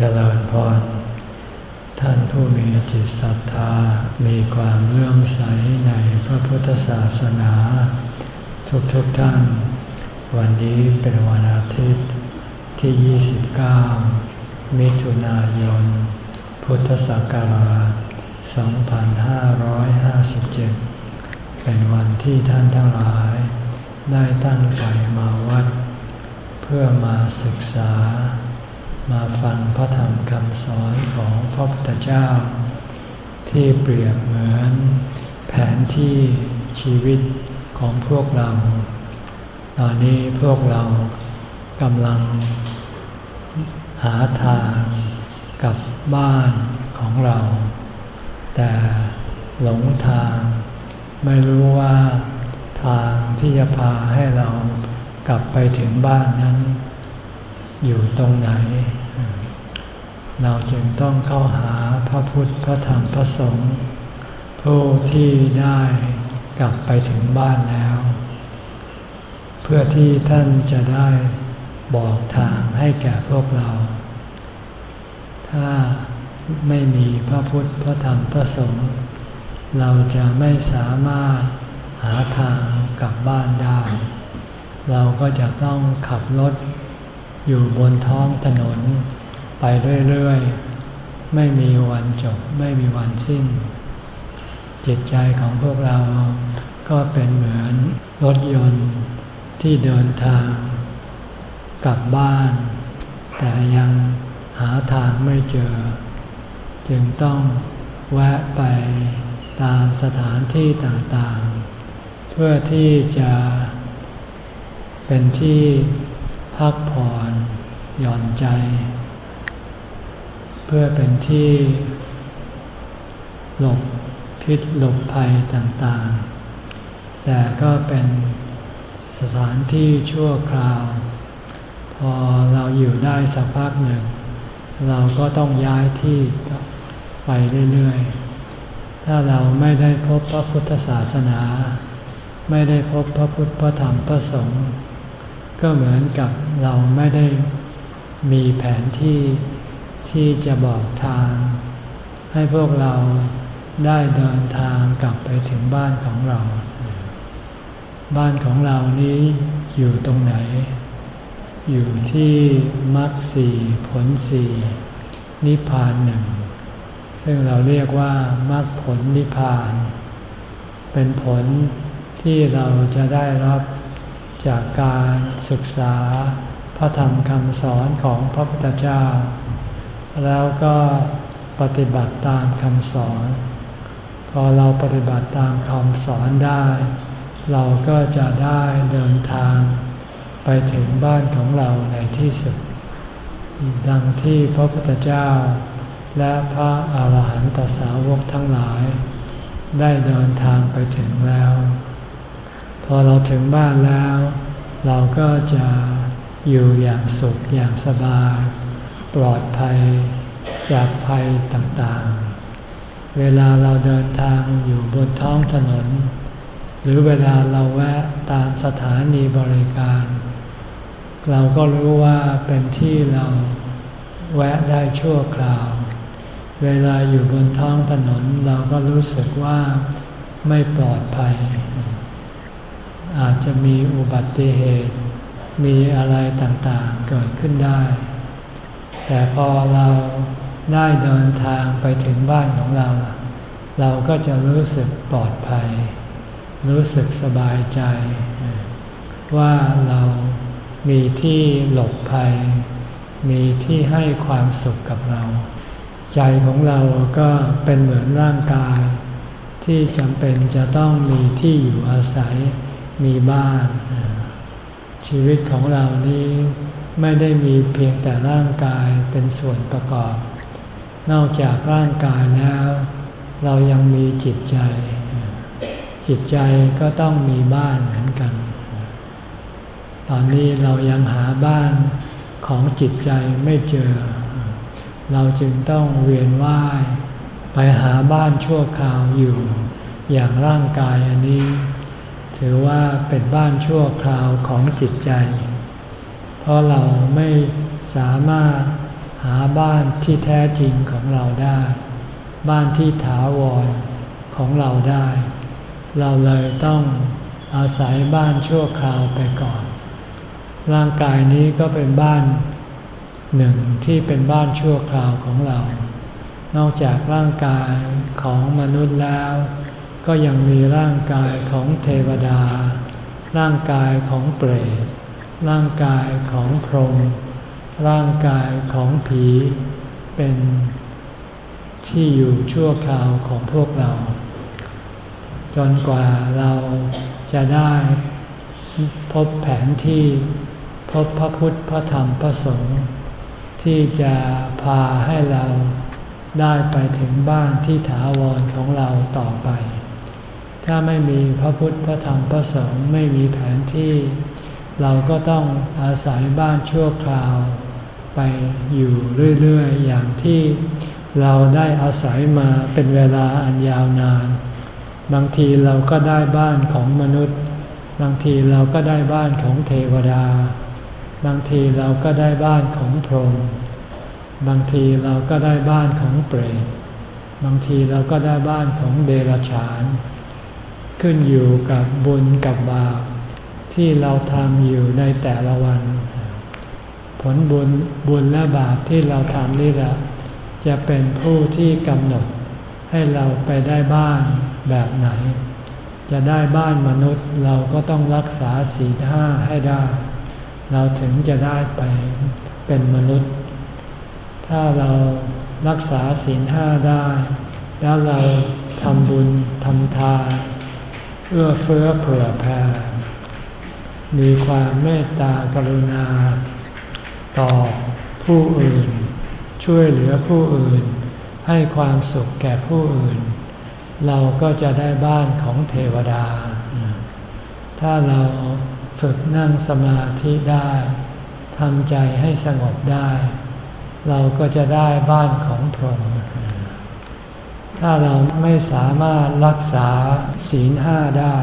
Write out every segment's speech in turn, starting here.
เจริญพร ท่านผู้มีจิตศรัทธา มีความเลื่อมใสในพระพุทธศาสนา ทุกๆทท่าน วันนี้เป็นวันอาทิตย์ที่ 29 มิถุนายน พุทธศักราช 2557 เป็นวันที่ท่านทั้งหลาย ได้ตั้งใจมาวัด เพื่อมาศึกษา มาฟังพระธรรมคำสอนของพระพุทธเจ้า ที่เปรียบเหมือน แผนที่ชีวิตของพวกเรา ตอนนี้พวกเรากำลัง หาทางกับบ้านของเรา แต่หลงทาง ไม่รู้ว่าทางที่จะพาให้เรากลับไปถึงบ้านนั้น อยู่ตรงไหน เราจึงต้องเข้าหาพระพุทธพระธรรมพระสงฆ์ผู้ที่ได้กลับไปถึงบ้านแล้ว เพื่อที่ท่านจะได้บอกทางให้แก่พวกเรา ถ้าไม่มีพระพุทธพระธรรมพระสงฆ์เราจะไม่สามารถหาทางกลับบ้านได้ เราก็จะต้องขับรถ อยู่บนท้องถนน ไปเรื่อยๆ ไม่มีวันจบไม่มีวันสิ้น จิตใจของพวกเราก็เป็นเหมือนรถยนต์ที่เดินทาง กลับบ้าน แต่ยังหาทางไม่เจอ จึงต้องแวะไปตามสถานที่ต่างๆ เพื่อที่จะเป็นที่ พักผ่อนหย่อนใจ เพื่อเป็นที่หลบพิษหลบภัยต่างๆ แต่ก็เป็นสถานที่ชั่วคราว พอเราอยู่ได้สักพักหนึ่ง เราก็ต้องย้ายที่ไปเรื่อยๆ ถ้าเราไม่ได้พบพระพุทธศาสนา ไม่ได้พบพระพุทธพระธรรมพระสงฆ์ ก็เหมือนกับเราไม่ได้มีแผนที่ที่จะบอกทาง ให้พวกเราได้เดินทางกลับไปถึงบ้านของเรา บ้านของเรานี้อยู่ตรงไหน อยู่ที่มรรคสี่ผลสี่นิพพานหนึ่ง ซึ่งเราเรียกว่ามรรคผลนิพพาน เป็นผลที่เราจะได้รับ จากการศึกษาพระธรรมคำสอนของพระพุทธเจ้า แล้วก็ปฏิบัติตามคำสอน พอเราปฏิบัติตามคำสอนได้ เราก็จะได้เดินทางไปถึงบ้านของเราในที่สุด ดังที่พระพุทธเจ้า และพระอาหารหันตสาวกทั้งหลาย ได้เดินทางไปถึงแล้ว พอเราถึงบ้านแล้ว เราก็จะอยู่อย่างสุขอย่างสบาย ปลอดภัยจากภัยต่างๆ เวลาเราเดินทางอยู่บนท้องถนน หรือเวลาเราแวะตามสถานีบริการ เราก็รู้ว่าเป็นที่เราแวะได้ชั่วคราว เวลาอยู่บนท้องถนนเราก็รู้สึกว่าไม่ปลอดภัย อาจจะมีอุบัติเหตุ มีอะไรต่างๆเกิดขึ้นได้ แต่พอเราได้เดินทางไปถึงบ้านของเรา เราก็จะรู้สึกปลอดภัย รู้สึกสบายใจ ว่าเรามีที่หลบภัย มีที่ให้ความสุขกับเรา ใจของเราก็เป็นเหมือนร่างกาย ที่จำเป็นจะต้องมีที่อยู่อาศัย มีบ้าน ชีวิตของเรานี้ไม่ได้มีเพียงแต่ร่างกายเป็นส่วนประกอบ นอกจากร่างกายแล้ว เรายังมีจิตใจ จิตใจก็ต้องมีบ้านเหมือนกัน ตอนนี้เรายังหาบ้านของจิตใจไม่เจอ เราจึงต้องเวียนว่ายไปหาบ้านชั่วคราวอยู่ อย่างร่างกายอันนี้ ถือว่าเป็นบ้านชั่วคราวของจิตใจ เพราะเราไม่สามารถหาบ้านที่แท้จริงของเราได้ บ้านที่ถาวรของเราได้ เราเลยต้องอาศัยบ้านชั่วคราวไปก่อน ร่างกายนี้ก็เป็นบ้านหนึ่งที่เป็นบ้านชั่วคราวของเรา นอกจากร่างกายของมนุษย์แล้ว ก็ยังมีร่างกายของเทวดา ร่างกายของเปรต ร่างกายของพรหม ร่างกายของผี เป็นที่อยู่ชั่วคราวของพวกเรา จนกว่าเราจะได้พบแผนที่พบพระพุทธพระธรรมพระสงฆ์ที่จะพาให้เราได้ไปถึงบ้านที่ถาวรของเราต่อไป ถ้าไม่มีพระพุทธพระธรรมพระสงฆ์ไม่มีแผนที่ เราก็ต้องอาศัยบ้านชั่วคราว ไปอยู่เรื่อยๆ อย่างที่เราได้อาศัยมาเป็นเวลาอันยาวนาน บางทีเราก็ได้บ้านของมนุษย์ บางทีเราก็ได้บ้านของเทวดา บางทีเราก็ได้บ้านของพรหมบางทีเราก็ได้บ้านของเปรตบางทีเราก็ได้บ้านของเดรัจฉาน ขึ้นอยู่กับบุญกับบาปที่เราทำอยู่ในแต่ละวัน ผลบุญบุญและบาปที่เราทำนี่แหละจะเป็นผู้ที่กำหนดให้เราไปได้บ้านแบบไหน จะได้บ้านมนุษย์เราก็ต้องรักษาศีลห้าให้ได้ เราถึงจะได้ไปเป็นมนุษย์ ถ้าเรารักษาศีลห้าได้ แล้วเราทำบุญทำทาน เอื้อเฟื้อเผื่อแผ่ มีความเมตตากรุณา ต่อผู้อื่น ช่วยเหลือผู้อื่น ให้ความสุขแก่ผู้อื่น เราก็จะได้บ้านของเทวดา ถ้าเราฝึกนั่งสมาธิได้ทำใจให้สงบได้ เราก็จะได้บ้านของพรหม ถ้าเราไม่สามารถรักษาศีลห้าได้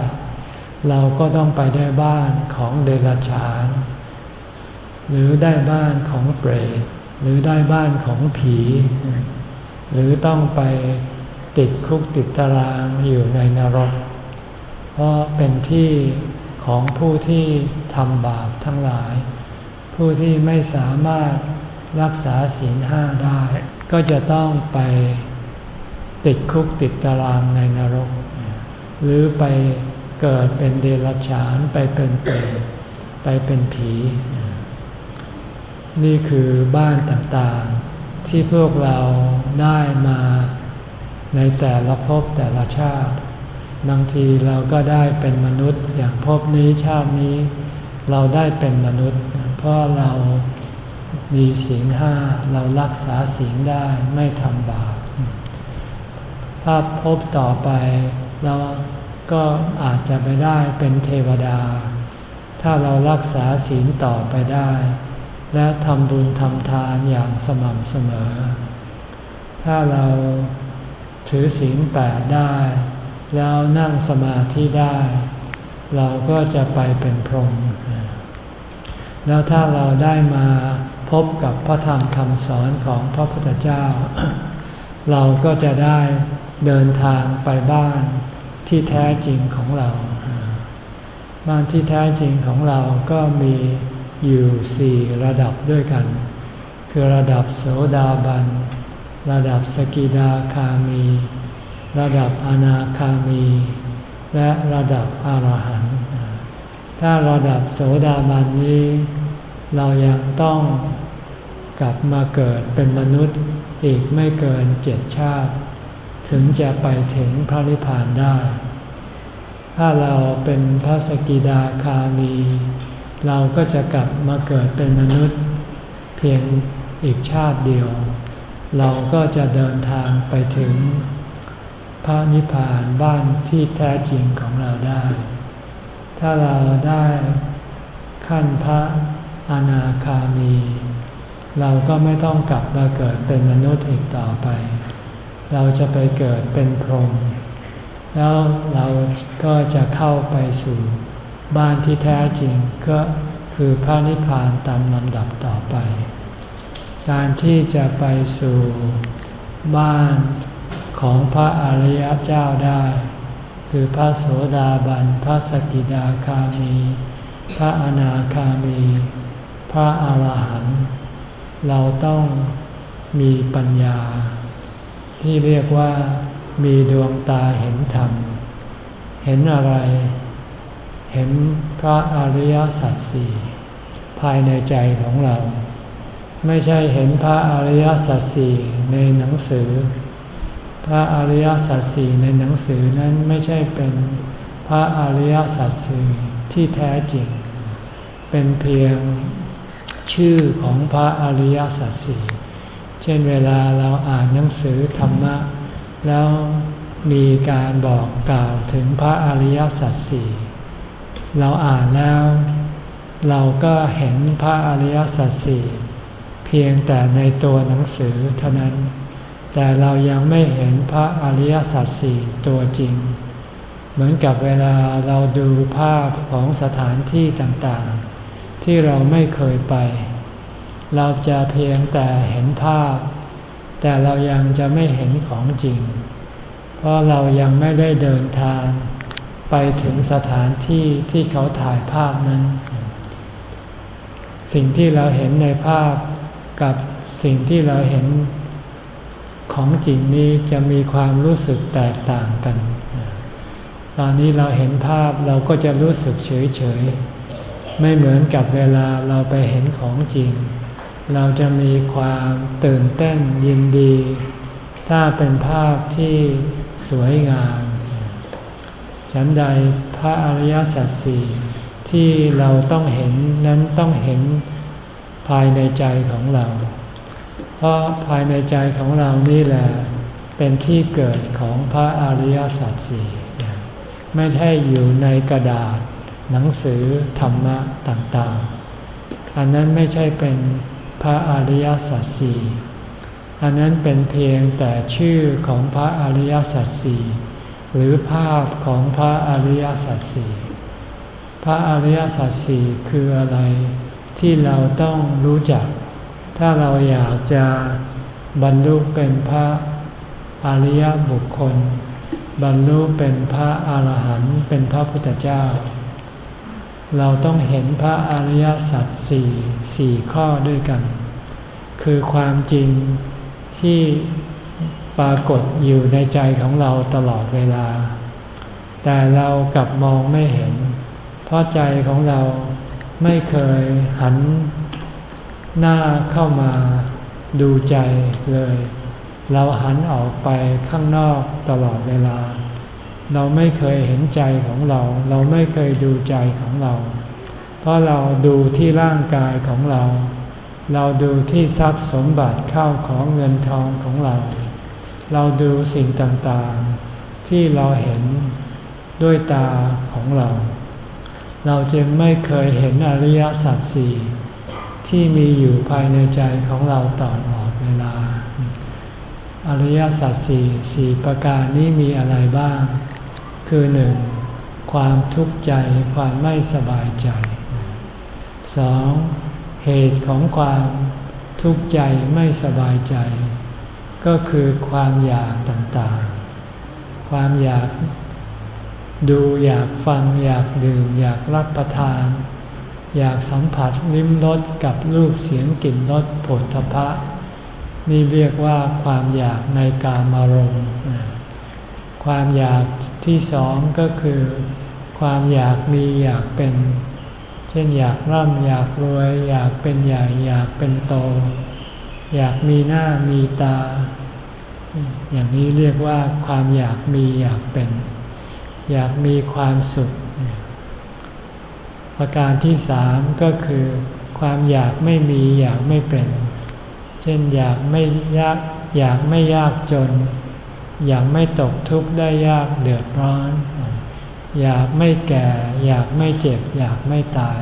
เราก็ต้องไปได้บ้านของเดรัจฉาน หรือได้บ้านของเปรตหรือได้บ้านของผี หรือต้องไปติดคุกติดตารางอยู่ในนรก เพราะเป็นที่ของผู้ที่ทำบาปทั้งหลาย ผู้ที่ไม่สามารถรักษาศีลห้าได้ ก็จะต้องไป ติดคุกติดตารางในนรก หรือไปเกิดเป็นเดรัจฉานไปเป็นเปรตไปเป็นผี นี่คือบ้านต่างๆ ที่พวกเราได้มาในแต่ละภพแต่ละชาติ บางทีเราก็ได้เป็นมนุษย์อย่างพบนี้ชาตินี้ เราได้เป็นมนุษย์ เพราะเรามีศีลห้าเรารักษาศีลได้ไม่ทำบาป ถ้าพบต่อไปเราก็อาจจะไปได้เป็นเทวดา ถ้าเรารักษาศีลต่อไปได้ และทำบุญทำทานอย่างสม่ำเสมอ ถ้าเราถือศีลแปดได้ แล้วนั่งสมาธิได้ เราก็จะไปเป็นพรหมแล้วถ้าเราได้มาพบกับพระธรรมคำสอนของพระพุทธเจ้า เราก็จะได้ เดินทางไปบ้านที่แท้จริงของเรา บ้านที่แท้จริงของเราก็มีอยู่สี่ระดับด้วยกัน คือระดับโสดาบัน ระดับสกิดาคามี ระดับอนาคามี และระดับอรหันต์ถ้าระดับโสดาบันนี้ เรายังต้องกลับมาเกิดเป็นมนุษย์อีกไม่เกินเจ็ดชาติ ถึงจะไปถึงพระนิพพานได้ ถ้าเราเป็นพระสกิดาคามี เราก็จะกลับมาเกิดเป็นมนุษย์ เพียงอีกชาติเดียว เราก็จะเดินทางไปถึงพระนิพพานบ้านที่แท้จริงของเราได้ ถ้าเราได้ขั้นพระอนาคามี เราก็ไม่ต้องกลับมาเกิดเป็นมนุษย์อีกต่อไป เราจะไปเกิดเป็นพรหมแล้วเราก็จะเข้าไปสู่บ้านที่แท้จริงก็คือพระนิพพานตามลำดับต่อไป การที่จะไปสู่บ้านของพระอริยเจ้าได้ คือพระโสดาบัน พระสกิดาคามี พระอนาคามี พระอาหารหันต์เราต้องมีปัญญา ที่เรียกว่ามีดวงตาเห็นธรรม เห็นอะไร เห็นพระอริยสัจสี่ภายในใจของเรา ไม่ใช่เห็นพระอริยสัจสี่ในหนังสือ พระอริยสัจสี่ในหนังสือนั้นไม่ใช่เป็นพระอริยสัจสี่ที่แท้จริง เป็นเพียงชื่อของพระอริยสัจสี่ เช่นเวลาเราอ่านหนังสือธรรมะ แล้วมีการบอกกล่าวถึงพระอริยสัจสี่เราอ่านแล้ว เราก็เห็นพระอริยสัจสี่เพียงแต่ในตัวหนังสือเท่านั้น แต่เรายังไม่เห็นพระอริยสัจสี่ตัวจริง เหมือนกับเวลาเราดูภาพของสถานที่ต่างๆ ที่เราไม่เคยไป เราจะเพียงแต่เห็นภาพ แต่เรายังจะไม่เห็นของจริง เพราะเรายังไม่ได้เดินทาง ไปถึงสถานที่ที่เขาถ่ายภาพนั้น สิ่งที่เราเห็นในภาพกับสิ่งที่เราเห็นของจริงนี้จะมีความรู้สึกแตกต่างกัน ตอนนี้เราเห็นภาพเราก็จะรู้สึกเฉยเฉยไม่เหมือนกับเวลาเราไปเห็นของจริง เราจะมีความตื่นเต้นยินดี ถ้าเป็นภาพที่สวยงามฉันใดพระอริยสัจสี่ที่เราต้องเห็นนั้นต้องเห็นภายในใจของเรา เพราะภายในใจของเรานี่แหละเป็นที่เกิดของพระอริยสัจสี่ไม่ใช่อยู่ในกระดาษ หนังสือธรรมะต่างๆ อันนั้นไม่ใช่เป็น พระอริยสัจสี่อันนั้นเป็นเพียงแต่ชื่อของพระอริยสัจสี่หรือภาพของพระอริยสัจสี่พระอริยสัจสี่คืออะไรที่เราต้องรู้จัก ถ้าเราอยากจะบรรลุเป็นพระอริยบุคคล บรรลุเป็นพระอาหารหันต์เป็นพระพุทธเจ้า เราต้องเห็นพระอริยสัจสี่สี่ข้อด้วยกัน คือความจริงที่ปรากฏอยู่ในใจของเราตลอดเวลา แต่เรากลับมองไม่เห็น เพราะใจของเราไม่เคยหันหน้าเข้ามาดูใจเลย เราหันออกไปข้างนอกตลอดเวลา เราไม่เคยเห็นใจของเรา เราไม่เคยดูใจของเรา เพราะเราดูที่ร่างกายของเรา เราดูที่ทรัพย์สมบัติเข้าของเงินทองของเรา เราดูสิ่งต่างๆ ที่เราเห็นด้วยตาของเรา เราจึงไม่เคยเห็นอริยสัจสี่ที่มีอยู่ภายในใจของเราตลอดเวลา อริยสัจสี่สี่ประการนี้มีอะไรบ้าง คือหนึ่งความทุกข์ใจความไม่สบายใจสองเหตุของความทุกข์ใจไม่สบายใจ ก็คือความอยากต่างๆ ความอยากดูอยากฟังอยากดื่ม อยากรับประทาน อยากสัมผัสลิ้มรสกับรูปเสียงกลิ่นรสผลทพะ นี่เรียกว่าความอยากในกามารมณ์ ความอยากที่สองก็คือ ความอยากมีอยากเป็น เช่นอยากร่ำอยากรวย อยากเป็นใหญ่อยากเป็นโต อยากมีหน้ามีตา อย่างนี้เรียกว่าความอยากมีอยากเป็น อยากมีความสุข ประการที่สามก็คือ ความอยากไม่มีอยากไม่เป็น เช่นอยากไม่ยากอยากไม่ยากจน อยากไม่ตกทุกข์ได้ยากเดือดร้อน อยากไม่แก่ อยากไม่เจ็บ อยากไม่ตาย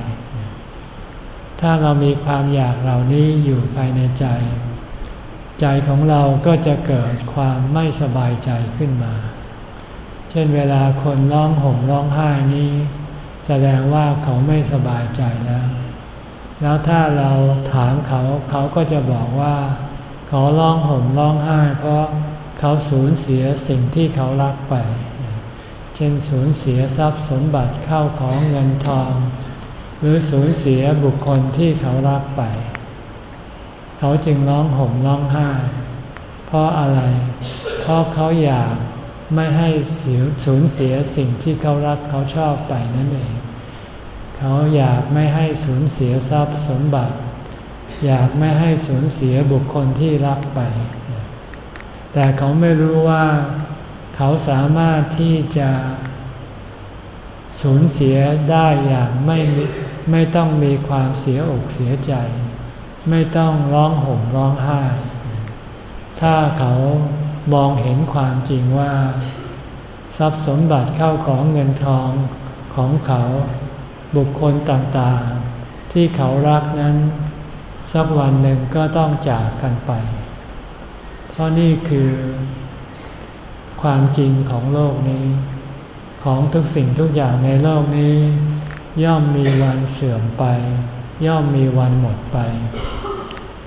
ถ้าเรามีความอยากเหล่านี้อยู่ภายในใจ ใจของเราก็จะเกิดความไม่สบายใจขึ้นมา เช่นเวลาคนร้องห่มร้องไห้นี้ แสดงว่าเขาไม่สบายใจแล้ว แล้วถ้าเราถามเขาเขาก็จะบอกว่า เขาร้องห่มร้องไห้เพราะ เขาสูญเสียสิ่งที่เขารักไป เช่นสูญเสียทรัพย์สมบัติเข้าของเงินทอง หรือสูญเสียบุคคลที่เขารักไป เขาจึงร้องห่มร้องไห้ เพราะอะไร เพราะเขาอยากไม่ให้สูญเสียสิ่งที่เขารักเขาชอบไปนั่นเอง เขาอยากไม่ให้สูญเสียทรัพย์สมบัติ อยากไม่ให้สูญเสียบุคคลที่รักไป แต่เขาไม่รู้ว่าเขาสามารถที่จะสูญเสียได้อย่างไม่ไม่ต้องมีความเสียอกเสียใจ ไม่ต้องร้องห่มร้องไห้ ถ้าเขามองเห็นความจริงว่า ทรัพย์สมบัติเข้าของเงินทองของเขาบุคคลต่างๆ ที่เขารักนั้น สักวันหนึ่งก็ต้องจากกันไป เพราะนี่คือความจริงของโลกนี้ ของทุกสิ่งทุกอย่างในโลกนี้ ย่อมมีวันเสื่อมไป ย่อมมีวันหมดไป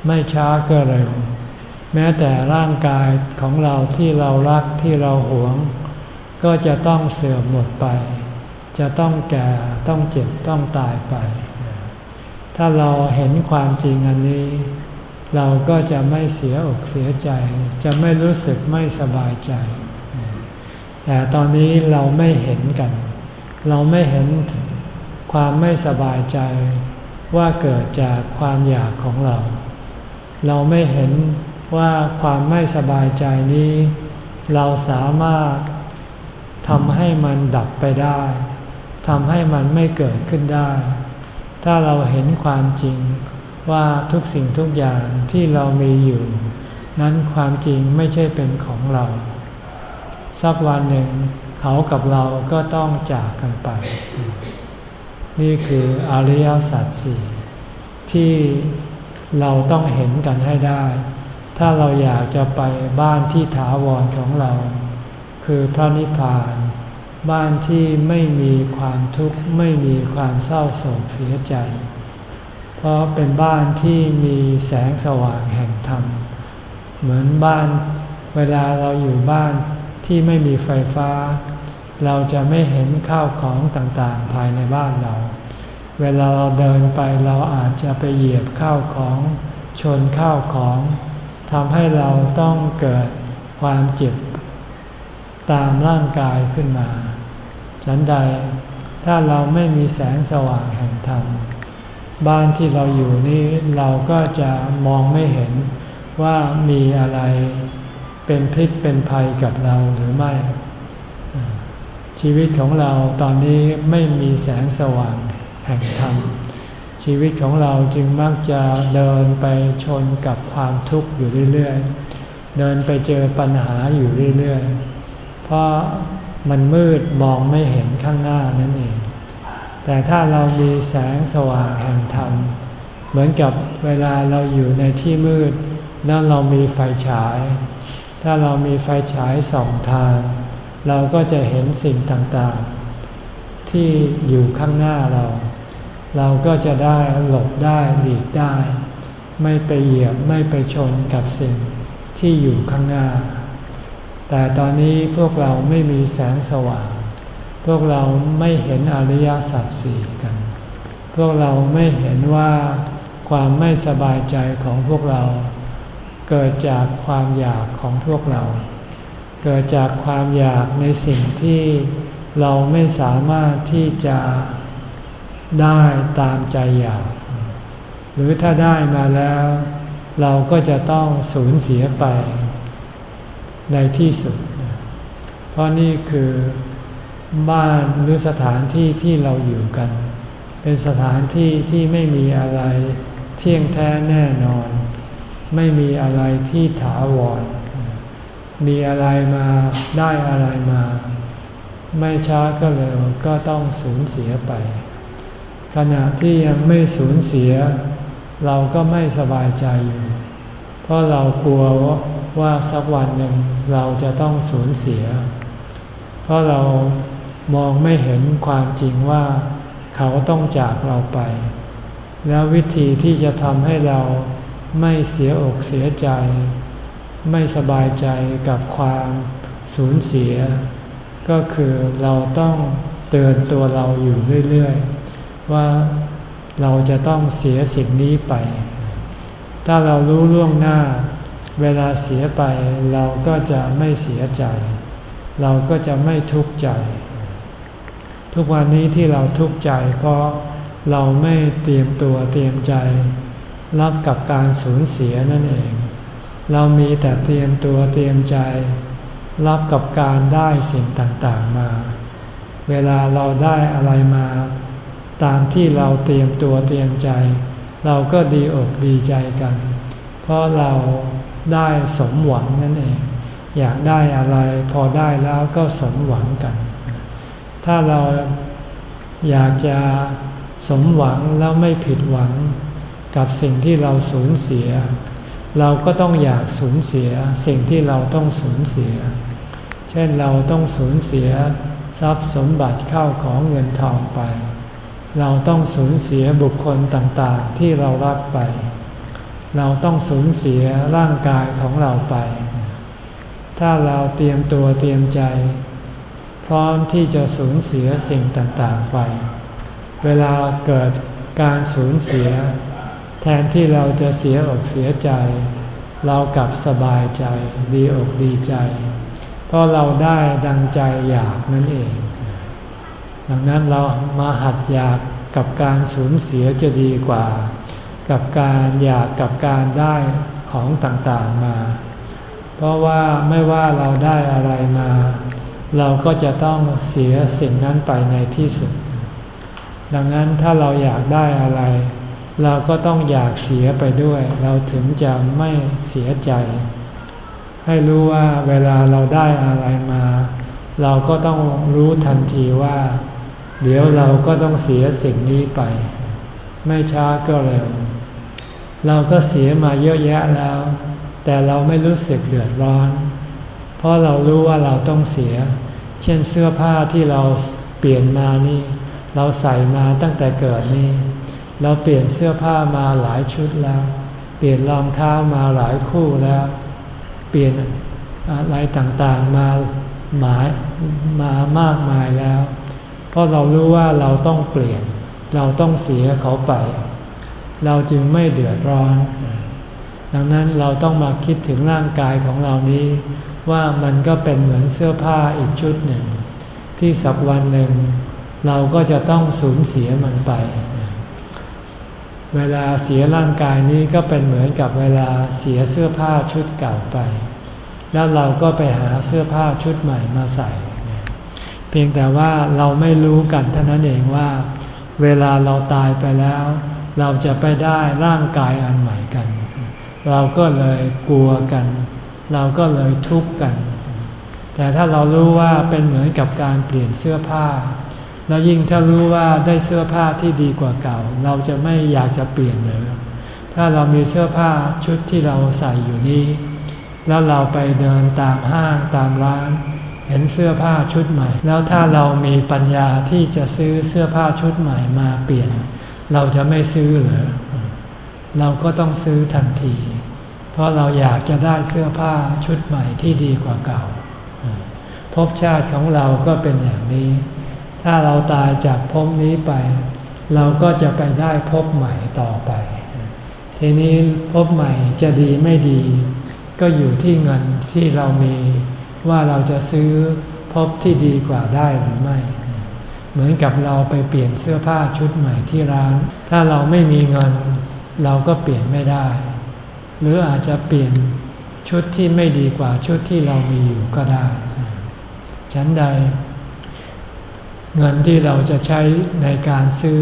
ไม่ช้าก็เร็ว แม้แต่ร่างกายของเราที่เรารักที่เราหวง ก็จะต้องเสื่อมหมดไป จะต้องแก่ต้องเจ็บต้องตายไป ถ้าเราเห็นความจริงอันนี้ เราก็จะไม่เสียอกเสียใจ จะไม่รู้สึกไม่สบายใจ แต่ตอนนี้เราไม่เห็นกัน เราไม่เห็นความไม่สบายใจว่าเกิดจากความอยากของเรา เราไม่เห็นว่าความไม่สบายใจนี้ เราสามารถทำให้มันดับไปได้ทำให้มันไม่เกิดขึ้นได้ ถ้าเราเห็นความจริง ว่าทุกสิ่งทุกอย่างที่เรามีอยู่ นั้นความจริงไม่ใช่เป็นของเรา สักวันหนึ่งเขากับเราก็ต้องจากกันไป นี่คืออริยสัจสี่ที่เราต้องเห็นกันให้ได้ ถ้าเราอยากจะไปบ้านที่ถาวรของเรา คือพระนิพพาน บ้านที่ไม่มีความทุกข์ไม่มีความเศร้าโศกเสียใจ เพราะเป็นบ้านที่มีแสงสว่างแห่งธรรม เหมือนบ้านเวลาเราอยู่บ้านที่ไม่มีไฟฟ้า เราจะไม่เห็นข้าวของต่างๆ ภายในบ้านเรา เวลาเราเดินไปเราอาจจะไปเหยียบข้าวของชนข้าวของทำให้เราต้องเกิดความเจ็บตามร่างกายขึ้นมา ฉันใดถ้าเราไม่มีแสงสว่างแห่งธรรม บ้านที่เราอยู่นี้เราก็จะมองไม่เห็นว่ามีอะไรเป็นพิษเป็นภัยกับเราหรือไม่ ชีวิตของเราตอนนี้ไม่มีแสงสว่างแห่งธรรม ชีวิตของเราจึงมักจะเดินไปชนกับความทุกข์อยู่เรื่อยๆ เดินไปเจอปัญหาอยู่เรื่อยๆ เพราะมันมืดมองไม่เห็นข้างหน้านั่นเอง แต่ถ้าเรามีแสงสว่างแห่งธรรม เหมือนกับเวลาเราอยู่ในที่มืด แล้วเรามีไฟฉาย ถ้าเรามีไฟฉายสองทาง เราก็จะเห็นสิ่งต่างๆ ที่อยู่ข้างหน้าเรา เราก็จะได้หลบได้หลีกได้ ไม่ไปเหยียบไม่ไปชนกับสิ่งที่อยู่ข้างหน้า แต่ตอนนี้พวกเราไม่มีแสงสว่าง พวกเราไม่เห็นอริยสัจสี่กัน พวกเราไม่เห็นว่าความไม่สบายใจของพวกเรา เกิดจากความอยากของพวกเรา เกิดจากความอยากในสิ่งที่เราไม่สามารถที่จะได้ตามใจอยาก หรือถ้าได้มาแล้ว เราก็จะต้องสูญเสียไป ในที่สุด เพราะนี่คือ บ้านหรือสถานที่ที่เราอยู่กัน เป็นสถานที่ที่ไม่มีอะไรเที่ยงแท้แน่นอน ไม่มีอะไรที่ถาวร มีอะไรมาได้อะไรมา ไม่ช้าก็เร็วก็ต้องสูญเสียไป ขณะที่ยังไม่สูญเสีย เราก็ไม่สบายใจอยู่ เพราะเรากลัวว่าสักวันหนึ่งเราจะต้องสูญเสีย เพราะเรา มองไม่เห็นความจริงว่าเขาต้องจากเราไป แล้ววิธีที่จะทำให้เราไม่เสียอกเสียใจ ไม่สบายใจกับความสูญเสีย ก็คือเราต้องเตือนตัวเราอยู่เรื่อยๆ ว่าเราจะต้องเสียสิ่งนี้ไป ถ้าเรารู้ล่วงหน้า เวลาเสียไปเราก็จะไม่เสียใจ เราก็จะไม่ทุกข์ใจ ทุกวันนี้ที่เราทุกข์ใจเพราะเราไม่เตรียมตัวเตรียมใจ รับกับการสูญเสียนั่นเอง เรามีแต่เตรียมตัวเตรียมใจ รับกับการได้สิ่งต่างๆมา เวลาเราได้อะไรมา ตามที่เราเตรียมตัวเตรียมใจ เราก็ดีอกดีใจกัน เพราะเราได้สมหวังนั่นเอง อยากได้อะไรพอได้แล้วก็สมหวังกัน ถ้าเราอยากจะสมหวังแล้วไม่ผิดหวังกับสิ่งที่เราสูญเสีย เราก็ต้องอยากสูญเสียสิ่งที่เราต้องสูญเสีย เช่นเราต้องสูญเสียทรัพย์สมบัติเข้าของเงินทองไป เราต้องสูญเสียบุคคลต่างๆที่เรารักไป เราต้องสูญเสียร่างกายของเราไป ถ้าเราเตรียมตัวเตรียมใจ พร้อมที่จะสูญเสียสิ่งต่างๆไป เวลาเกิดการสูญเสีย แทนที่เราจะเสียอกเสียใจ เรากลับสบายใจ ดีอกดีใจ เพราะเราได้ดังใจอยากนั่นเอง ดังนั้นเรามาหัดอยากกับการสูญเสียจะดีกว่า กับการอยากกับการได้ของต่างๆมา เพราะว่าไม่ว่าเราได้อะไรมา เราก็จะต้องเสียสิ่งนั้นไปในที่สุด ดังนั้นถ้าเราอยากได้อะไร เราก็ต้องอยากเสียไปด้วย เราถึงจะไม่เสียใจ ให้รู้ว่าเวลาเราได้อะไรมา เราก็ต้องรู้ทันทีว่า เดี๋ยวเราก็ต้องเสียสิ่งนี้ไป ไม่ช้าก็เร็ว เราก็เสียมาเยอะแยะแล้ว แต่เราไม่รู้สึกเดือดร้อนเเพราะเรารู้ว่าเราต้องเสีย เช่นเสื้อผ้าที่เราเปลี่ยนมานี่ เราใส่มาตั้งแต่เกิดนี่ เราเปลี่ยนเสื้อผ้ามาหลายชุดแล้ว เปลี่ยนรองเท้ามาหลายคู่แล้ว เปลี่ยนอะไรต่างๆมาหมายมามากมายแล้ว เพราะเรารู้ว่าเราต้องเปลี่ยน เราต้องเสียเขาไป เราจึงไม่เดือดร้อน ดังนั้นเราต้องมาคิดถึงร่างกายของเรานี้ ว่ามันก็เป็นเหมือนเสื้อผ้าอีกชุดหนึ่ง ที่สักวันหนึ่ง เราก็จะต้องสูญเสียมันไป เวลาเสียร่างกายนี้ก็เป็นเหมือนกับเวลาเสียเสื้อผ้าชุดเก่าไป แล้วเราก็ไปหาเสื้อผ้าชุดใหม่มาใส่ เพียงแต่ว่าเราไม่รู้กันเท่านั้นเองว่า เวลาเราตายไปแล้ว เราจะไปได้ร่างกายอันใหม่กัน เราก็เลยกลัวกัน เราก็เลยทุกข์กัน แต่ถ้าเรารู้ว่าเป็นเหมือนกับการเปลี่ยนเสื้อผ้า แล้วยิ่งถ้ารู้ว่าได้เสื้อผ้าที่ดีกว่าเก่า เราจะไม่อยากจะเปลี่ยนเลย ถ้าเรามีเสื้อผ้าชุดที่เราใส่อยู่นี้ แล้วเราไปเดินตามห้างตามร้าน เห็นเสื้อผ้าชุดใหม่ แล้วถ้าเรามีปัญญาที่จะซื้อเสื้อผ้าชุดใหม่มาเปลี่ยน เราจะไม่ซื้อเหรอเราก็ต้องซื้อทันที เพราะเราอยากจะได้เสื้อผ้าชุดใหม่ที่ดีกว่าเก่า ภพชาติของเราก็เป็นอย่างนี้ ถ้าเราตายจากภพนี้ไป เราก็จะไปได้ภพใหม่ต่อไป ทีนี้ภพใหม่จะดีไม่ดี ก็อยู่ที่เงินที่เรามีว่าเราจะซื้อภพที่ดีกว่าได้หรือไม่เหมือนกับเราไปเปลี่ยนเสื้อผ้าชุดใหม่ที่ร้าน ถ้าเราไม่มีเงิน เราก็เปลี่ยนไม่ได้ หรืออาจจะเปลี่ยนชุดที่ไม่ดีกว่าชุดที่เรามีอยู่ก็ได้ ฉันใด เงินที่เราจะใช้ในการซื้อ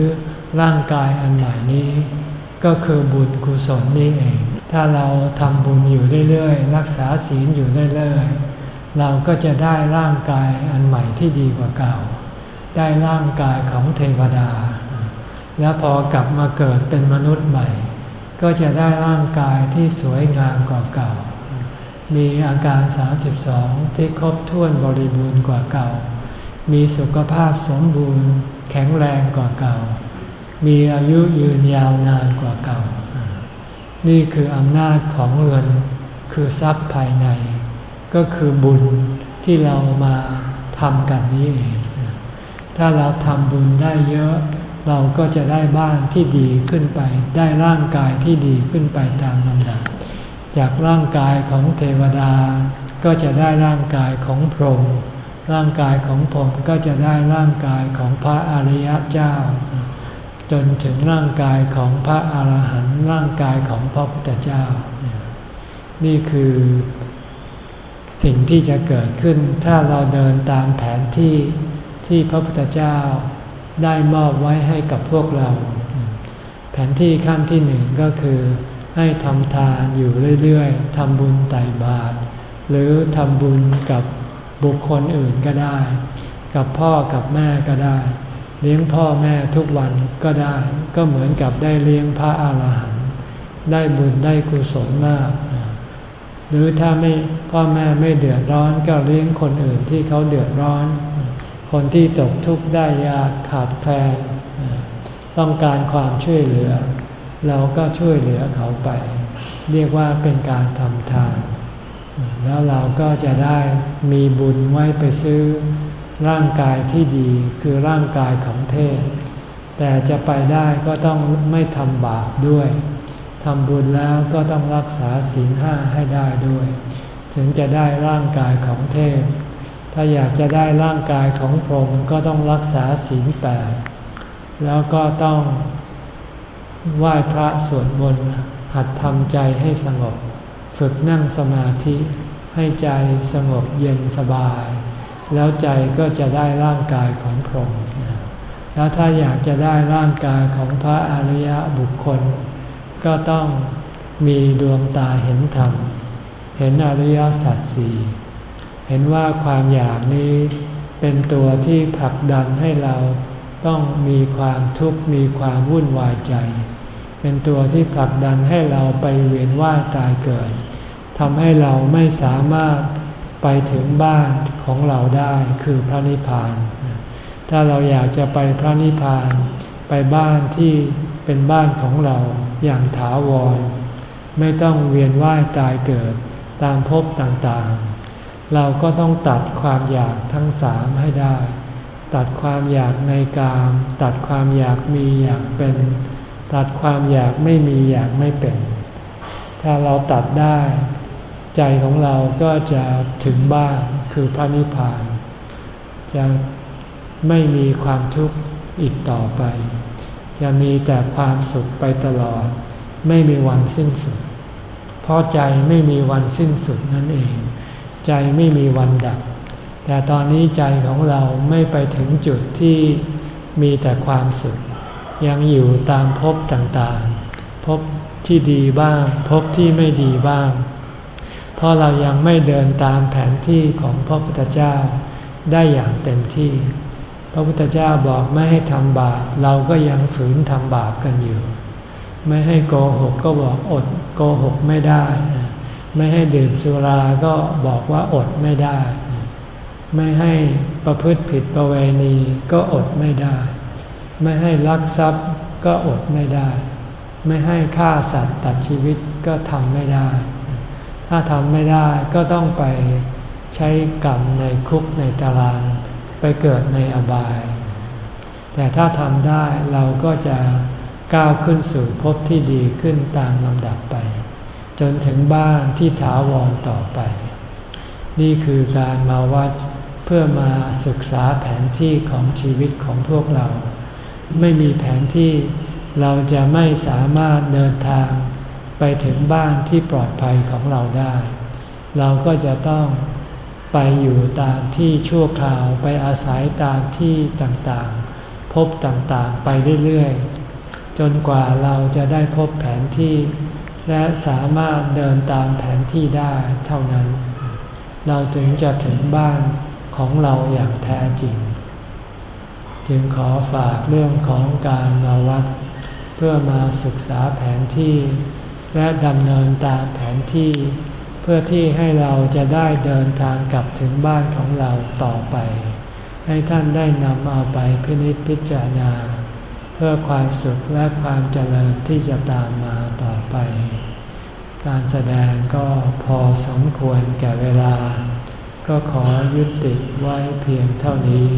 ร่างกายอันใหม่นี้ ก็คือบุญกุศลนี่เอง ถ้าเราทำบุญอยู่เรื่อยๆ รักษาศีลอยู่เรื่อยๆ เราก็จะได้ร่างกายอันใหม่ที่ดีกว่าเก่า ได้ร่างกายของเทวดา แล้วพอกลับมาเกิดเป็นมนุษย์ใหม่ ก็จะได้ร่างกายที่สวยงามกว่าเก่า มีอาการ 32 ที่ครบถ้วนบริบูรณ์กว่าเก่า มีสุขภาพสมบูรณ์ แข็งแรงกว่าเก่า มีอายุยืนยาวนานกว่าเก่า นี่คืออำนาจของเงิน คือทรัพย์ภายใน ก็คือบุญที่เรามาทำกันนี้เอง ถ้าเราทำบุญได้เยอะ เราก็จะได้บ้านที่ดีขึ้นไป ได้ร่างกายที่ดีขึ้นไปตามลำดับ จากร่างกายของเทวดา ก็จะได้ร่างกายของพรหม ร่างกายของพรหมก็จะได้ร่างกายของพระอริยเจ้า จนถึงร่างกายของพระอาหารหันต์ร่างกายของพระพุทธเจ้า นี่คือสิ่งที่จะเกิดขึ้นถ้าเราเดินตามแผนที่ที่พระพุทธเจ้า ได้มอบไว้ให้กับพวกเรา แผนที่ขั้นที่หนึ่งก็คือ ให้ทำทานอยู่เรื่อยๆทำบุญไต่บาตรหรือทำบุญกับบุคคลอื่นก็ได้ กับพ่อกับแม่ก็ได้ เลี้ยงพ่อแม่ทุกวันก็ได้ ก็เหมือนกับได้เลี้ยงพระอาหารหันต์ได้บุญได้กุศลมาก หรือถ้าไม่พ่อแม่ไม่เดือดร้อนก็เลี้ยงคนอื่นที่เขาเดือดร้อน คนที่ตกทุกข์ได้ยากขาดแคลนต้องการความช่วยเหลือ เราก็ช่วยเหลือเขาไป เรียกว่าเป็นการทำทาน แล้วเราก็จะได้มีบุญไว้ไปซื้อร่างกายที่ดีคือร่างกายของเทพแต่จะไปได้ก็ต้องไม่ทำบาปด้วยทำบุญแล้วก็ต้องรักษาศีลห้าให้ได้ด้วย ถึงจะได้ร่างกายของเทพ ถ้าอยากจะได้ร่างกายของพรหมก็ต้องรักษาศีลแปดแล้วก็ต้องไหว้พระสวดมนต์หัดทำใจให้สงบ ฝึกนั่งสมาธิให้ใจสงบเย็นสบาย แล้วใจก็จะได้ร่างกายของพรหมแล้วถ้าอยากจะได้ร่างกายของพระอริยบุคคล ก็ต้องมีดวงตาเห็นธรรม เห็นอริยสัจสี่ เห็นว่าความอยากนี้เป็นตัวที่ผลักดันให้เราต้องมีความทุกข์มีความวุ่นวายใจ เป็นตัวที่ผลักดันให้เราไปเวียนว่ายตายเกิดทำให้เราไม่สามารถไปถึงบ้านของเราได้คือพระนิพพาน ถ้าเราอยากจะไปพระนิพพาน ไปบ้านที่เป็นบ้านของเราอย่างถาวร ไม่ต้องเวียนว่ายตายเกิดตามภพต่างๆ เราก็ต้องตัดความอยากทั้งสามให้ได้ ตัดความอยากในกาม ตัดความอยากมีอยากเป็น ตัดความอยากไม่มีอยากไม่เป็น ถ้าเราตัดได้ ใจของเราก็จะถึงบ้านคือพระนิพพาน จะไม่มีความทุกข์อีกต่อไป จะมีแต่ความสุขไปตลอด ไม่มีวันสิ้นสุด เพราะใจไม่มีวันสิ้นสุดนั่นเอง ใจไม่มีวันดับ แต่ตอนนี้ใจของเราไม่ไปถึงจุดที่มีแต่ความสุข ยังอยู่ตามภพต่างๆ ภพที่ดีบ้าง ภพที่ไม่ดีบ้าง เพราะเรายังไม่เดินตามแผนที่ของพระพุทธเจ้าได้อย่างเต็มที่ พระพุทธเจ้าบอกไม่ให้ทำบาป เราก็ยังฝืนทำบาปกันอยู่ ไม่ให้โกหกก็บอกอดโกหกไม่ได้ ไม่ให้ดื่มสุราก็บอกว่าอดไม่ได้ ไม่ให้ประพฤติผิดประเวณีก็อดไม่ได้ ไม่ให้ลักทรัพย์ก็อดไม่ได้ ไม่ให้ฆ่าสัตว์ตัดชีวิตก็ทำไม่ได้ ถ้าทำไม่ได้ก็ต้องไปใช้กรรมในคุกในตาราง ไปเกิดในอบาย แต่ถ้าทำได้เราก็จะก้าวขึ้นสู่ภพที่ดีขึ้นตามลำดับไป จนถึงบ้านที่ถาวรต่อไป นี่คือการมาวัดเพื่อมาศึกษาแผนที่ของชีวิตของพวกเรา ไม่มีแผนที่เราจะไม่สามารถเดินทางไปถึงบ้านที่ปลอดภัยของเราได้ เราก็จะต้องไปอยู่ตามที่ชั่วคราวไปอาศัยตามที่ต่างๆ พบต่างๆไปเรื่อยๆ จนกว่าเราจะได้พบแผนที่ และสามารถเดินตามแผนที่ได้เท่านั้น เราถึงจะถึงบ้านของเราอย่างแท้จริง จึงขอฝากเรื่องของการมาวัด เพื่อมาศึกษาแผนที่ และดำเนินตามแผนที่ เพื่อที่ให้เราจะได้เดินทางกลับถึงบ้านของเราต่อไป ให้ท่านได้นำเอาไปพินิจพิจารณา เพื่อความสุขและความเจริญที่จะตามมา ไป การแสดงก็พอสมควรแก่เวลา ก็ขอยุติไว้เพียงเท่านี้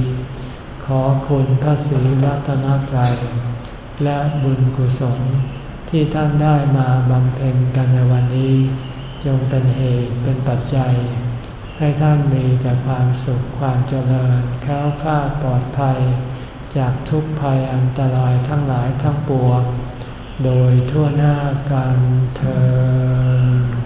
ขอคุณพระศรีรัตนตรัยและบุญกุศลที่ท่านได้มาบำเพ็ญกันในวันนี้ จงเป็นเหตุเป็นปัจจัย ให้ท่านมีแต่ความสุขความเจริญแค้วคลาดปลอดภัย จากทุกภัยอันตรายทั้งหลายทั้งปวง โดยทั่วหน้ากันเธอ